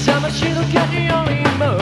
Yes, I'm a shield, can you only move?